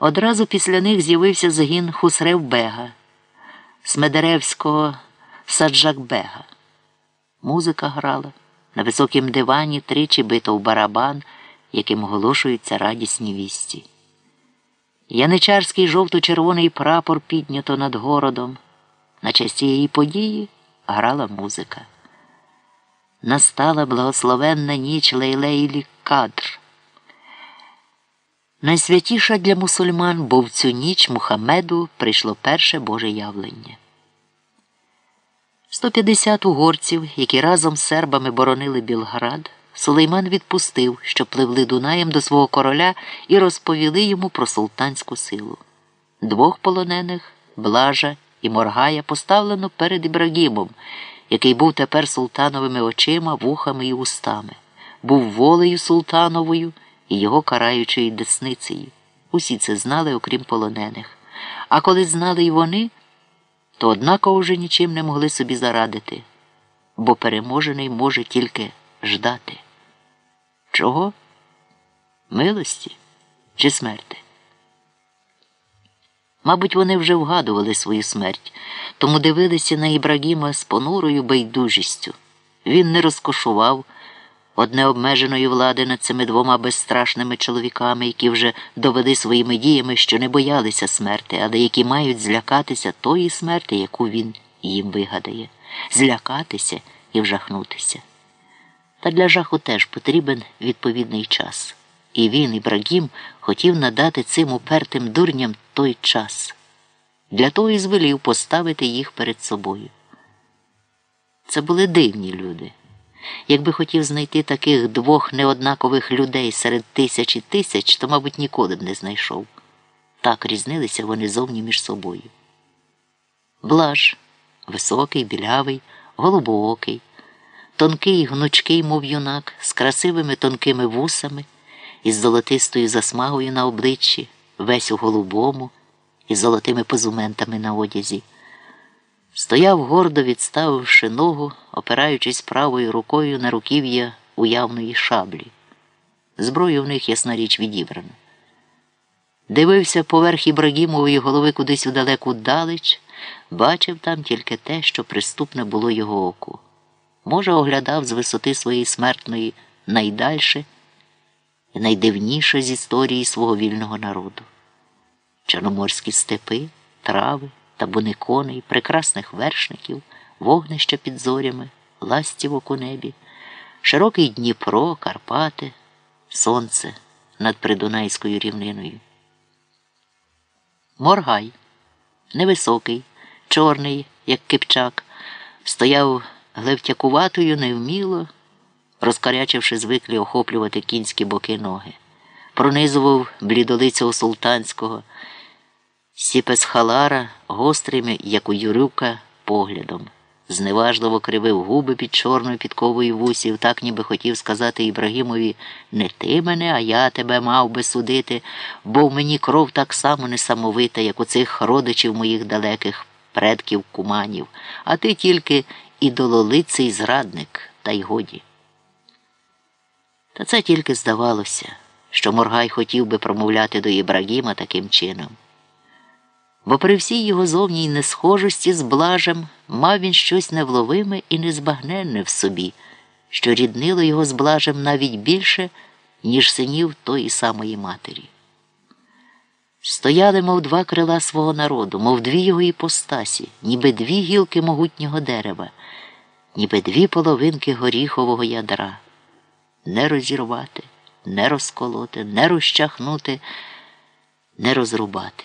Одразу після них з'явився загін Хусревбега, Смедеревського Саджакбега. Музика грала. На високім дивані тричі бито в барабан, яким оголошуються радісні вісті. Яничарський жовто-червоний прапор піднято над городом. На честь цієї події грала музика. Настала благословенна ніч Лейлейлі Кадр. Найсвятіша для мусульман, бо в цю ніч Мухаммеду прийшло перше Боже явлення. 150 угорців, які разом з сербами боронили Білград, Сулейман відпустив, що пливли Дунаєм до свого короля і розповіли йому про султанську силу. Двох полонених Блажа і Моргая поставлено перед Ібрагімом, який був тепер султановими очима, вухами і устами, був волею султановою і його караючою десницею. Усі це знали, окрім полонених. А коли знали й вони, то однаково вже нічим не могли собі зарадити, бо переможений може тільки ждати. Чого? Милості чи смерти? Мабуть, вони вже вгадували свою смерть, тому дивилися на Ібрагіма з понурою байдужістю. Він не розкошував одне обмеженої влади над цими двома безстрашними чоловіками, які вже довели своїми діями, що не боялися смерти, але які мають злякатися тої смерти, яку він їм вигадає, злякатися і вжахнутися. Та для жаху теж потрібен відповідний час. І він, Ібрагім, хотів надати цим упертим дурням той час. Для того і звелів поставити їх перед собою. Це були дивні люди. Якби хотів знайти таких двох неоднакових людей серед тисяч і тисяч, то, мабуть, ніколи б не знайшов. Так різнилися вони зовні між собою. Блаж високий, білявий, голубоокий, тонкий, гнучкий, мов юнак, з красивими тонкими вусами, із золотистою засмагою на обличчі, весь у голубому, із золотими позументами на одязі. Стояв гордо відставивши ногу, опираючись правою рукою на руків'я уявної шаблі. Зброю в них, ясна річ, відібрана. Дивився поверх Ібрагімової голови кудись у далеку далеч, бачив там тільки те, що приступне було його оку. Може, оглядав з висоти своєї смертної найдальше і найдивніше з історії свого вільного народу. Чорноморські степи, трави табуни коней, прекрасних вершників, вогнища під зорями, ластівок у небі, широкий Дніпро, Карпати, сонце над Придунайською рівниною. Моргай, невисокий, чорний, як кипчак, стояв глевтякуватою невміло, розкарячивши звиклі охоплювати кінські боки ноги, пронизував блідолицього султанського. Сіпесхалара гострим, як у юрюка, поглядом. Зневажливо кривив губи під чорною підковою вусів, так ніби хотів сказати Ібрагімові не ти мене, а я тебе мав би судити, бо в мені кров так само несамовита, як у цих родичів моїх далеких предків куманів, а ти тільки ідололиций зрадник, та й годі. Та це тільки здавалося, що Моргай хотів би промовляти до Ібрагіма таким чином бо при всій його зовній несхожості з блажем мав він щось невловиме і незбагненне в собі, що ріднило його з блажем навіть більше, ніж синів тої самої матері. Стояли, мов два крила свого народу, мов дві його іпостасі, ніби дві гілки могутнього дерева, ніби дві половинки горіхового ядра. Не розірвати, не розколоти, не розчахнути, не розрубати.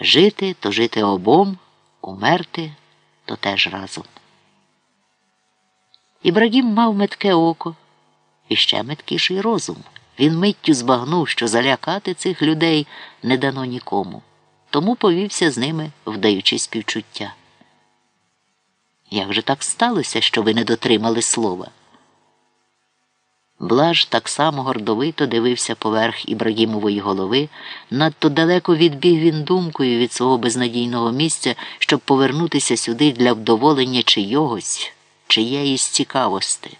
Жити то жити обом, умерти то теж разом. Ібрагім мав метке око і ще меткіший розум. Він миттю збагнув, що залякати цих людей не дано нікому, тому повівся з ними, вдаючи співчуття. Як же так сталося, що ви не дотримали слова? Блаж так само гордовито дивився поверх Ібрагімової голови, надто далеко відбіг він думкою від свого безнадійного місця, щоб повернутися сюди для вдоволення чийогось, чиєїсь цікавості.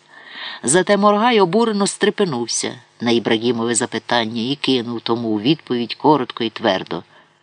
Зате Моргай обурено стрепенувся на Ібрагімове запитання і кинув тому у відповідь коротко і твердо.